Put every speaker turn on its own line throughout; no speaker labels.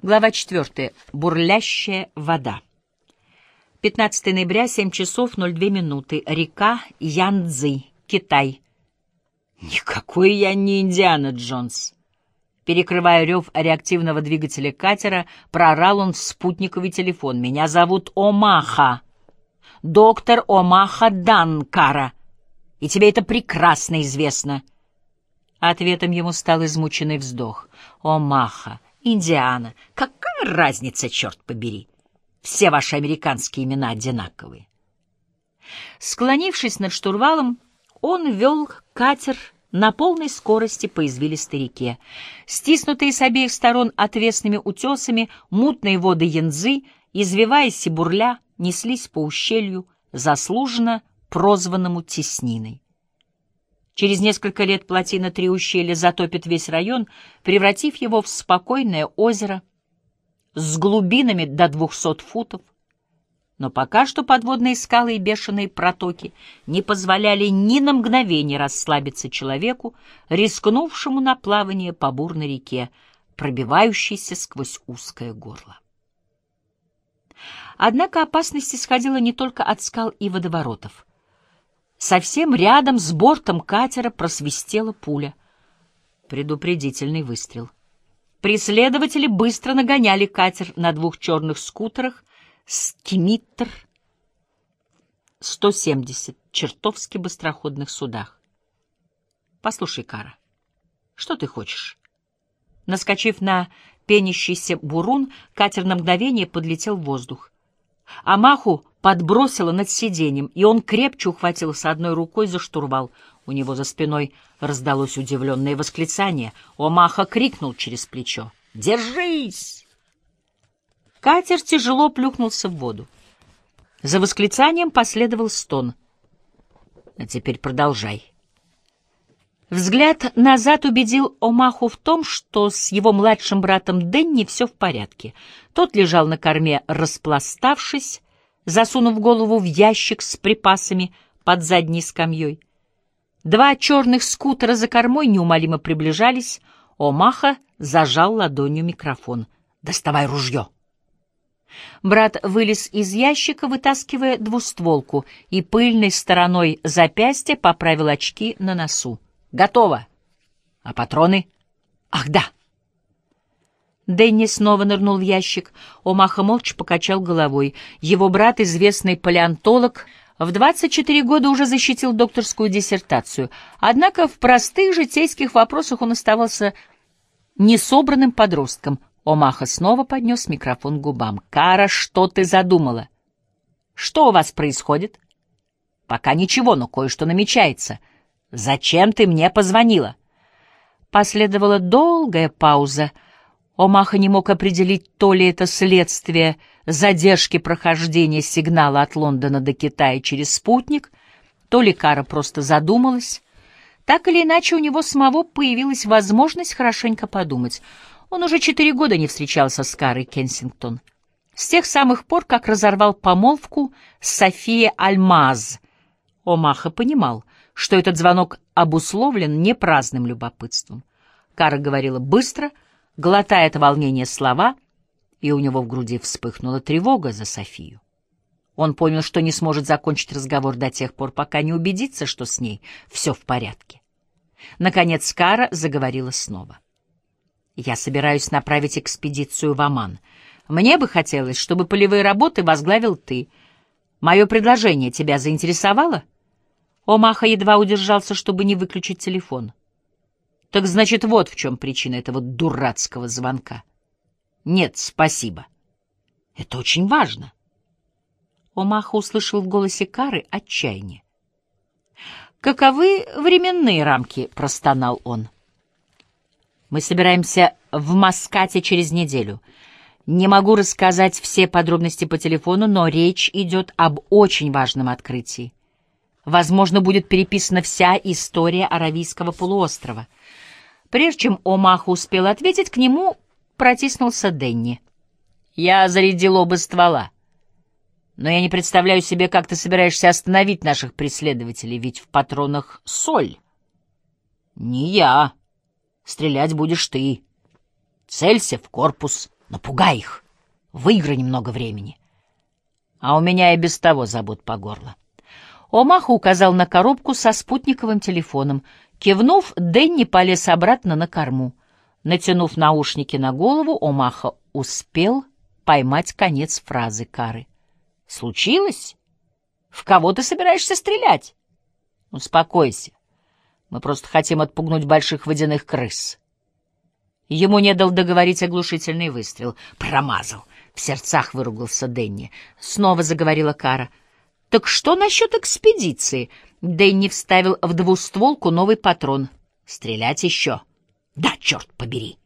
Глава 4. Бурлящая вода. 15 ноября, 7 часов 02 минуты. Река Янцзы, Китай. Никакой я не Индиана Джонс. Перекрывая рев реактивного двигателя катера, проорал он в спутниковый телефон. «Меня зовут Омаха. Доктор Омаха Данкара. И тебе это прекрасно известно». Ответом ему стал измученный вздох. «Омаха». Индиана. Какая разница, черт побери? Все ваши американские имена одинаковые. Склонившись над штурвалом, он вел катер на полной скорости по извилистой реке. Стиснутые с обеих сторон отвесными утесами, мутные воды Янзы, извиваясь и бурля, неслись по ущелью, заслуженно прозванному Тесниной. Через несколько лет плотина Три ущелья затопит весь район, превратив его в спокойное озеро с глубинами до двухсот футов. Но пока что подводные скалы и бешеные протоки не позволяли ни на мгновение расслабиться человеку, рискнувшему на плавание по бурной реке, пробивающейся сквозь узкое горло. Однако опасность исходила не только от скал и водоворотов. Совсем рядом с бортом катера просвистела пуля. Предупредительный выстрел. Преследователи быстро нагоняли катер на двух черных скутерах «Скимиттер» 170, чертовски быстроходных судах. «Послушай, Кара, что ты хочешь?» Наскочив на пенящийся бурун, катер на мгновение подлетел в воздух. Амаху подбросило над сиденьем, и он крепче ухватился одной рукой за штурвал. У него за спиной раздалось удивленное восклицание. Омаха крикнул через плечо. «Держись!» Катер тяжело плюхнулся в воду. За восклицанием последовал стон. «А теперь продолжай». Взгляд назад убедил Омаху в том, что с его младшим братом Денни все в порядке. Тот лежал на корме, распластавшись, засунув голову в ящик с припасами под задней скамьей. Два черных скутера за кормой неумолимо приближались. Омаха зажал ладонью микрофон. «Доставай ружье!» Брат вылез из ящика, вытаскивая двустволку, и пыльной стороной запястья поправил очки на носу. Готово. А патроны? Ах, да. Дэнни снова нырнул в ящик. Омаха молча покачал головой. Его брат, известный палеонтолог, в 24 года уже защитил докторскую диссертацию. Однако в простых житейских вопросах он оставался несобранным подростком. Омаха снова поднес микрофон к губам. «Кара, что ты задумала?» «Что у вас происходит?» «Пока ничего, но кое-что намечается». «Зачем ты мне позвонила?» Последовала долгая пауза. Омаха не мог определить, то ли это следствие задержки прохождения сигнала от Лондона до Китая через спутник, то ли Кара просто задумалась. Так или иначе, у него самого появилась возможность хорошенько подумать. Он уже четыре года не встречался с Карой Кенсингтон. С тех самых пор, как разорвал помолвку с Софией Альмаз. Омаха понимал, что этот звонок обусловлен не праздным любопытством. Кара говорила быстро, глотая это волнение слова, и у него в груди вспыхнула тревога за Софию. Он понял, что не сможет закончить разговор до тех пор, пока не убедится, что с ней все в порядке. Наконец Кара заговорила снова. «Я собираюсь направить экспедицию в Оман. Мне бы хотелось, чтобы полевые работы возглавил ты. Мое предложение тебя заинтересовало?» Омаха едва удержался, чтобы не выключить телефон. Так значит, вот в чем причина этого дурацкого звонка. Нет, спасибо. Это очень важно. Омаха услышал в голосе Кары отчаяние. «Каковы временные рамки?» — простонал он. «Мы собираемся в Маскате через неделю. Не могу рассказать все подробности по телефону, но речь идет об очень важном открытии. Возможно, будет переписана вся история Аравийского полуострова. Прежде чем Омаха успел ответить, к нему протиснулся Денни. «Я зарядил оба ствола. Но я не представляю себе, как ты собираешься остановить наших преследователей, ведь в патронах соль». «Не я. Стрелять будешь ты. Целься в корпус». Напугай их, выиграй немного времени. А у меня и без того забот по горло. Омаха указал на коробку со спутниковым телефоном. Кивнув, Дэнни полез обратно на корму. Натянув наушники на голову, Омаха успел поймать конец фразы Кары. «Случилось? В кого ты собираешься стрелять?» «Успокойся. Мы просто хотим отпугнуть больших водяных крыс». Ему не дал договорить оглушительный выстрел. «Промазал!» — в сердцах выругался Дэнни. Снова заговорила Кара. «Так что насчет экспедиции?» Дэнни вставил в двустволку новый патрон. «Стрелять еще?» «Да, черт побери!»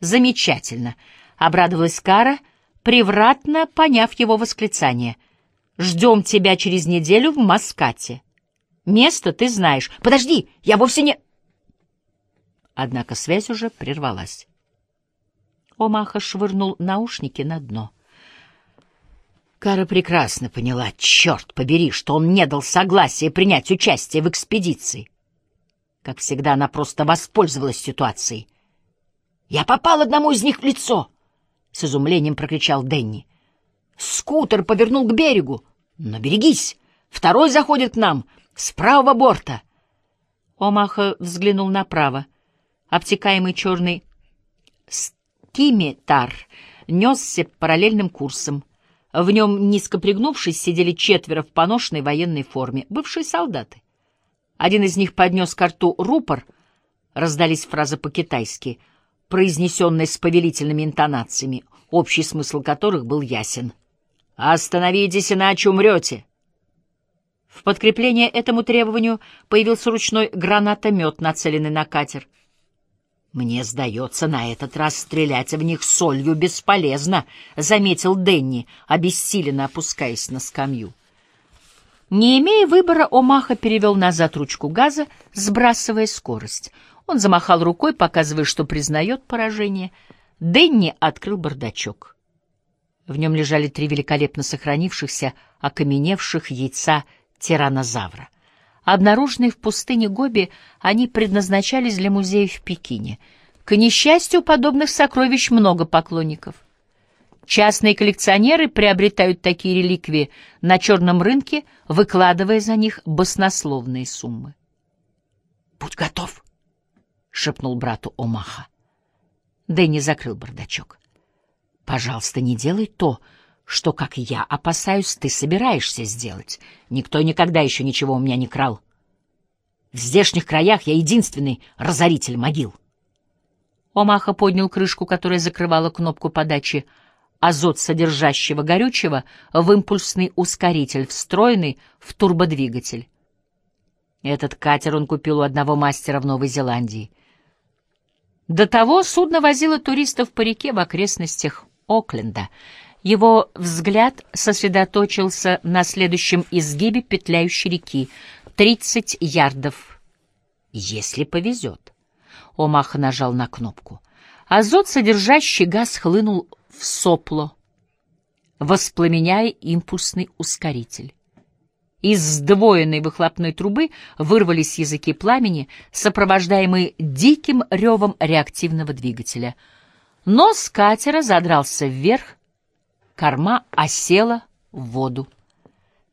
«Замечательно!» — обрадовалась Кара, превратно поняв его восклицание. «Ждем тебя через неделю в Маскате. Место ты знаешь. Подожди, я вовсе не...» Однако связь уже прервалась. Омаха швырнул наушники на дно. Кара прекрасно поняла, черт побери, что он не дал согласия принять участие в экспедиции. Как всегда, она просто воспользовалась ситуацией. «Я попал одному из них в лицо!» — с изумлением прокричал Денни. «Скутер повернул к берегу. Но берегись! Второй заходит к нам с правого борта!» Омаха взглянул направо обтекаемый черный скимитар несся параллельным курсом. В нем, низко пригнувшись, сидели четверо в поношенной военной форме, бывшие солдаты. Один из них поднес к рту рупор, раздались фразы по-китайски, произнесенные с повелительными интонациями, общий смысл которых был ясен. «Остановитесь, иначе умрете!» В подкрепление этому требованию появился ручной гранатомет, нацеленный на катер. «Мне сдается, на этот раз стрелять в них солью бесполезно», — заметил Денни, обессиленно опускаясь на скамью. Не имея выбора, Омаха перевел назад ручку газа, сбрасывая скорость. Он замахал рукой, показывая, что признает поражение. Денни открыл бардачок. В нем лежали три великолепно сохранившихся, окаменевших яйца тиранозавра. Обнаруженные в пустыне Гоби, они предназначались для музея в Пекине. К несчастью, подобных сокровищ много поклонников. Частные коллекционеры приобретают такие реликвии на черном рынке, выкладывая за них баснословные суммы. «Будь готов!» — шепнул брату Омаха. Дэнни закрыл бардачок. «Пожалуйста, не делай то, что, как я опасаюсь, ты собираешься сделать. Никто никогда еще ничего у меня не крал. В здешних краях я единственный разоритель могил. Омаха поднял крышку, которая закрывала кнопку подачи азот содержащего горючего в импульсный ускоритель, встроенный в турбодвигатель. Этот катер он купил у одного мастера в Новой Зеландии. До того судно возило туристов по реке в окрестностях Окленда — его взгляд сосредоточился на следующем изгибе петляющей реки. Тридцать ярдов. Если повезет. Омаха нажал на кнопку. Азот, содержащий газ, хлынул в сопло, воспламеняя импульсный ускоритель. Из сдвоенной выхлопной трубы вырвались языки пламени, сопровождаемые диким ревом реактивного двигателя. Нос катера задрался вверх, корма осела в воду.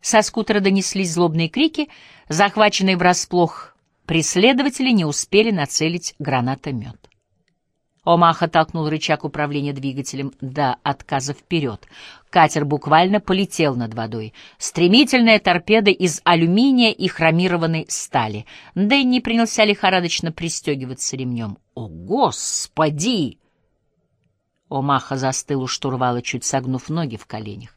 Со скутера донеслись злобные крики, захваченные врасплох преследователи не успели нацелить гранатомет. Омаха толкнул рычаг управления двигателем до отказа вперед. Катер буквально полетел над водой. Стремительная торпеда из алюминия и хромированной стали. Дэнни принялся лихорадочно пристегиваться ремнем. «О, Господи!» Омаха застыл у штурвала, чуть согнув ноги в коленях.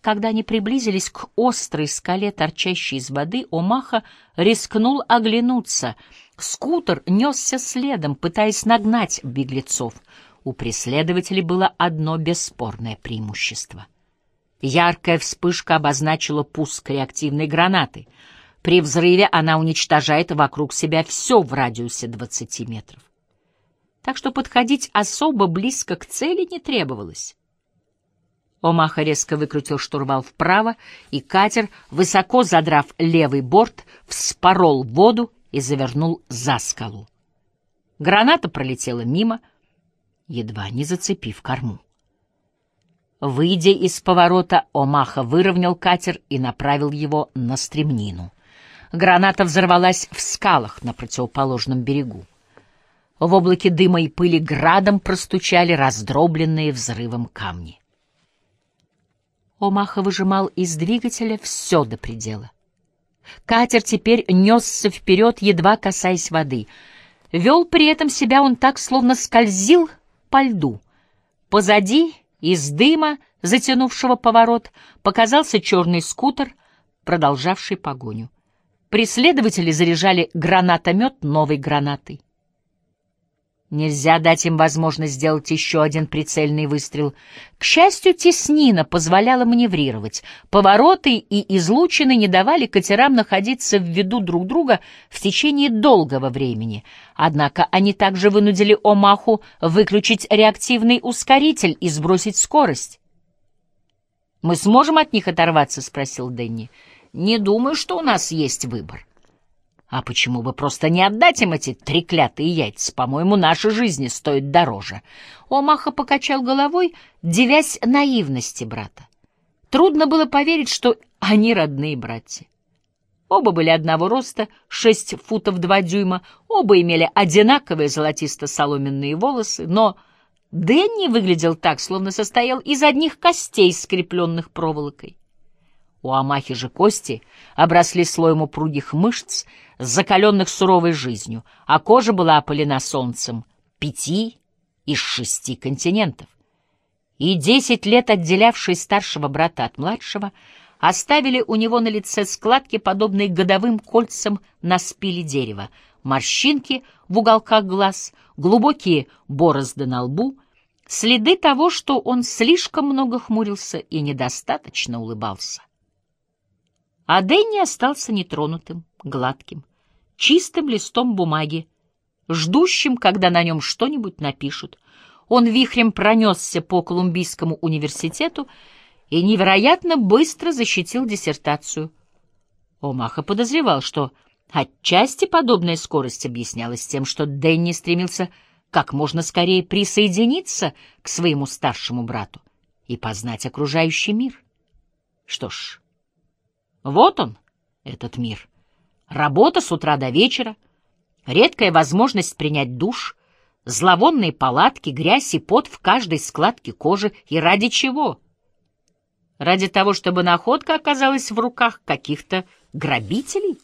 Когда они приблизились к острой скале, торчащей из воды, Омаха рискнул оглянуться. Скутер несся следом, пытаясь нагнать беглецов. У преследователей было одно бесспорное преимущество. Яркая вспышка обозначила пуск реактивной гранаты. При взрыве она уничтожает вокруг себя все в радиусе 20 метров так что подходить особо близко к цели не требовалось. Омаха резко выкрутил штурвал вправо, и катер, высоко задрав левый борт, вспорол воду и завернул за скалу. Граната пролетела мимо. едва не зацепив корму. Выйдя из поворота, Омаха выровнял катер и направил его на стремнину. Граната взорвалась в скалах на противоположном берегу. В облаке дыма и пыли градом простучали раздробленные взрывом камни. Омаха выжимал из двигателя все до предела. Катер теперь несся вперед, едва касаясь воды. Вел при этом себя он так, словно скользил по льду. Позади из дыма, затянувшего поворот, показался черный скутер, продолжавший погоню. Преследователи заряжали гранатомет новой гранатой. Нельзя дать им возможность сделать еще один прицельный выстрел. К счастью, теснина позволяла маневрировать. Повороты и излучины не давали катерам находиться в виду друг друга в течение долгого времени. Однако они также вынудили Омаху выключить реактивный ускоритель и сбросить скорость. «Мы сможем от них оторваться?» — спросил Дэнни. «Не думаю, что у нас есть выбор». А почему бы просто не отдать им эти треклятые яйца? По-моему, наши жизни стоят дороже. Омаха покачал головой, девясь наивности брата. Трудно было поверить, что они родные братья. Оба были одного роста, шесть футов два дюйма, оба имели одинаковые золотисто-соломенные волосы, но Дэнни выглядел так, словно состоял из одних костей, скрепленных проволокой. У Амахи же кости обросли слоем упругих мышц, закаленных суровой жизнью, а кожа была опалена солнцем пяти из шести континентов. И десять лет отделявшие старшего брата от младшего оставили у него на лице складки, подобные годовым кольцам на спиле дерева, морщинки в уголках глаз, глубокие борозды на лбу, следы того, что он слишком много хмурился и недостаточно улыбался. А Дэнни остался нетронутым, гладким, чистым листом бумаги, ждущим, когда на нем что-нибудь напишут. Он вихрем пронесся по Колумбийскому университету и невероятно быстро защитил диссертацию. Омаха подозревал, что отчасти подобная скорость объяснялась тем, что Дэнни стремился как можно скорее присоединиться к своему старшему брату и познать окружающий мир. Что ж, вот он, этот мир. Работа с утра до вечера, редкая возможность принять душ, зловонные палатки, грязь и пот в каждой складке кожи. И ради чего? Ради того, чтобы находка оказалась в руках каких-то грабителей?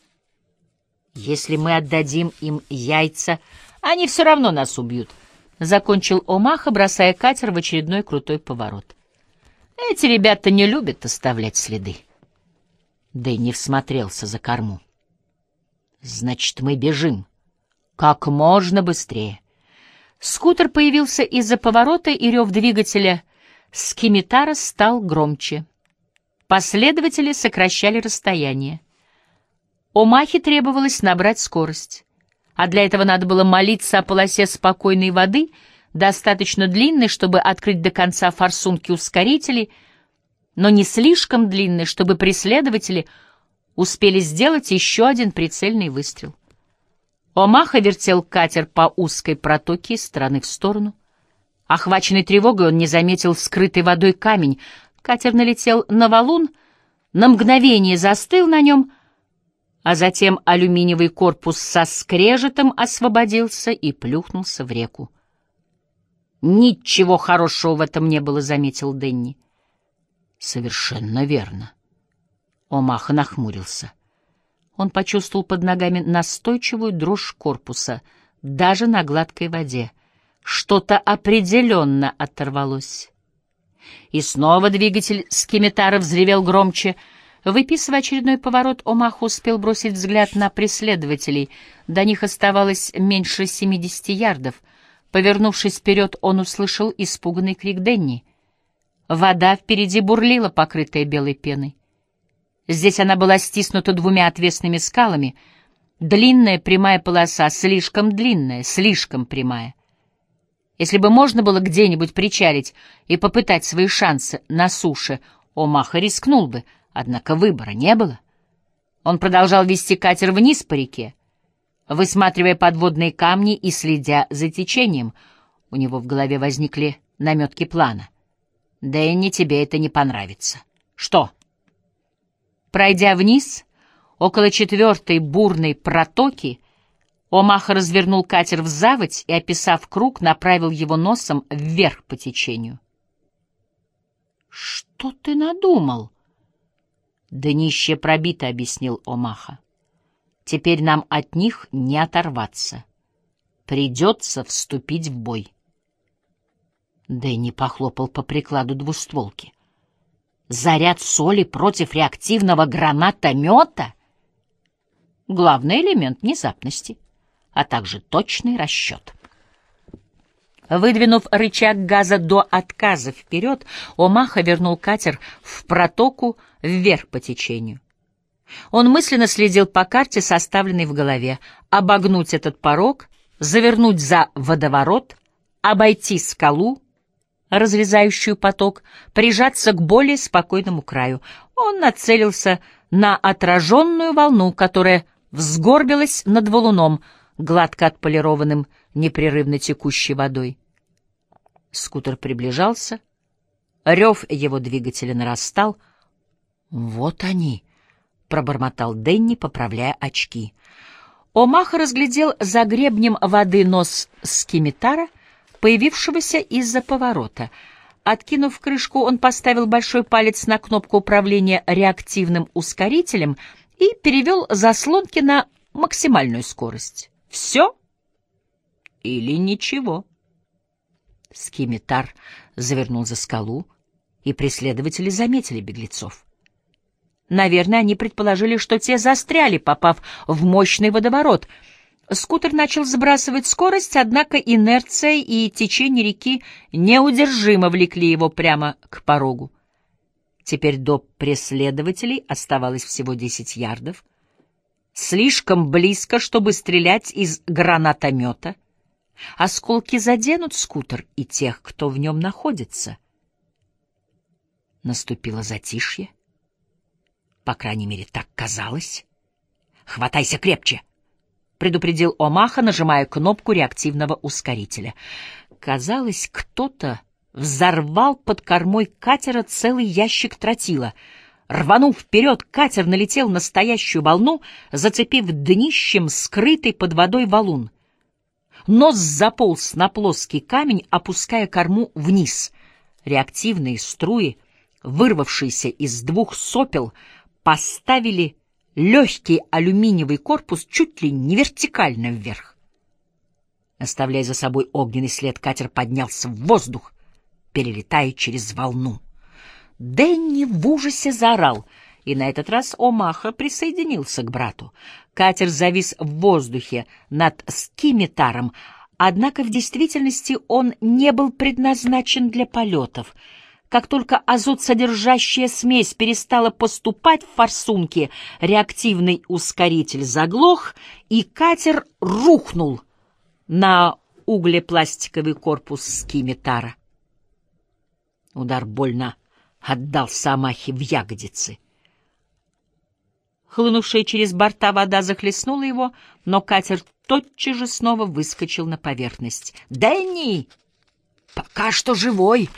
Если мы отдадим им яйца, они все равно нас убьют, — закончил Омаха, бросая катер в очередной крутой поворот. Эти ребята не любят оставлять следы. Дэнни всмотрелся за корму. «Значит, мы бежим. Как можно быстрее». Скутер появился из-за поворота, и рев двигателя скимитара стал громче. Последователи сокращали расстояние. Омахе требовалось набрать скорость, а для этого надо было молиться о полосе спокойной воды, достаточно длинной, чтобы открыть до конца форсунки ускорителей — но не слишком длинный, чтобы преследователи успели сделать еще один прицельный выстрел. Омаха вертел катер по узкой протоке из стороны в сторону. Охваченный тревогой, он не заметил скрытый водой камень. Катер налетел на валун, на мгновение застыл на нем, а затем алюминиевый корпус со скрежетом освободился и плюхнулся в реку. «Ничего хорошего в этом не было», — заметил Денни. Совершенно верно. Омаха нахмурился. Он почувствовал под ногами настойчивую дрожь корпуса, даже на гладкой воде. Что-то определенно оторвалось. И снова двигатель скимитара взревел громче. Выписывая очередной поворот, Омаха успел бросить взгляд на преследователей. До них оставалось меньше семидесяти ярдов. Повернувшись вперед, он услышал испуганный крик Денни — Вода впереди бурлила, покрытая белой пеной. Здесь она была стиснута двумя отвесными скалами. Длинная прямая полоса, слишком длинная, слишком прямая. Если бы можно было где-нибудь причалить и попытать свои шансы на суше, Омаха рискнул бы, однако выбора не было. Он продолжал вести катер вниз по реке, высматривая подводные камни и следя за течением. У него в голове возникли наметки плана. Дэнни, тебе это не понравится. Что? Пройдя вниз, около четвертой бурной протоки, Омаха развернул катер в заводь и, описав круг, направил его носом вверх по течению. «Что ты надумал?» «Днище пробито», — объяснил Омаха. «Теперь нам от них не оторваться. Придется вступить в бой». Дэнни похлопал по прикладу двустволки. «Заряд соли против реактивного гранатомета?» Главный элемент внезапности а также точный расчет. Выдвинув рычаг газа до отказа вперед, Омаха вернул катер в протоку вверх по течению. Он мысленно следил по карте, составленной в голове, обогнуть этот порог, завернуть за водоворот, обойти скалу, разрезающую поток, прижаться к более спокойному краю. Он нацелился на отраженную волну, которая взгорбилась над валуном, гладко отполированным непрерывно текущей водой. Скутер приближался, рев его двигателя нарастал. «Вот они!» — пробормотал Денни, поправляя очки. Омаха разглядел за гребнем воды нос скимитара, появившегося из-за поворота. Откинув крышку, он поставил большой палец на кнопку управления реактивным ускорителем и перевел заслонки на максимальную скорость. Все или ничего? Скимитар завернул за скалу, и преследователи заметили беглецов. Наверное, они предположили, что те застряли, попав в мощный водоворот. Скутер начал сбрасывать скорость, однако инерция и течение реки неудержимо влекли его прямо к порогу. Теперь до преследователей оставалось всего десять ярдов — слишком близко, чтобы стрелять из гранатомета. Осколки заденут скутер и тех, кто в нем находится. Наступило затишье. По крайней мере, так казалось. «Хватайся крепче!» — предупредил Омаха, нажимая кнопку реактивного ускорителя. Казалось, кто-то взорвал под кормой катера целый ящик тротила — Рванув вперед, катер налетел на стоящую волну, зацепив днищем скрытый под водой валун. Нос заполз на плоский камень, опуская корму вниз. Реактивные струи, вырвавшиеся из двух сопел, поставили легкий алюминиевый корпус чуть ли не вертикально вверх. Оставляя за собой огненный след, катер поднялся в воздух, перелетая через волну. Дэнни в ужасе заорал, и на этот раз Омаха присоединился к брату. Катер завис в воздухе над скимитаром, однако в действительности он не был предназначен для полетов. Как только азот-содержащая смесь перестала поступать в форсунки, реактивный ускоритель заглох, и катер рухнул на углепластиковый корпус скимитара. Удар больно отдался Амахе в ягодицы. Хлынувшая через борта вода захлестнула его, но катер тотчас же снова выскочил на поверхность. «Дэнни! Пока что живой!»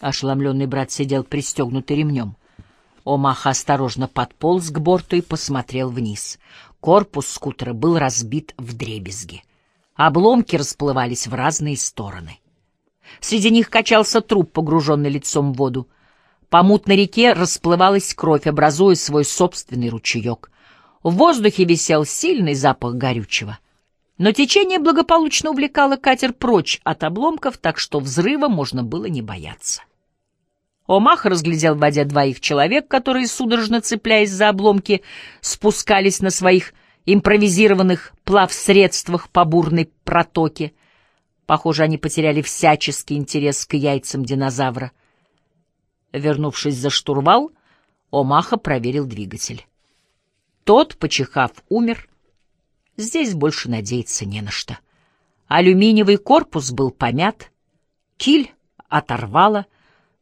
Ошеломленный брат сидел пристегнутый ремнем. Омаха осторожно подполз к борту и посмотрел вниз. Корпус скутера был разбит в дребезги. Обломки расплывались в разные стороны. Среди них качался труп, погруженный лицом в воду. По мутной реке расплывалась кровь, образуя свой собственный ручеек. В воздухе висел сильный запах горючего. Но течение благополучно увлекало катер прочь от обломков, так что взрыва можно было не бояться. Омах разглядел в воде двоих человек, которые, судорожно цепляясь за обломки, спускались на своих импровизированных плавсредствах по бурной протоке. Похоже, они потеряли всяческий интерес к яйцам динозавра. Вернувшись за штурвал, Омаха проверил двигатель. Тот, почихав, умер. Здесь больше надеяться не на что. Алюминиевый корпус был помят, киль оторвало,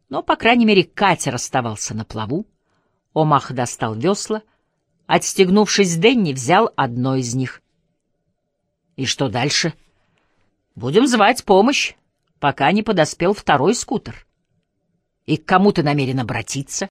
но, по крайней мере, катер оставался на плаву. Омаха достал весла, отстегнувшись, Денни взял одно из них. И что дальше? — Будем звать помощь, пока не подоспел второй скутер. И к кому ты намерен обратиться?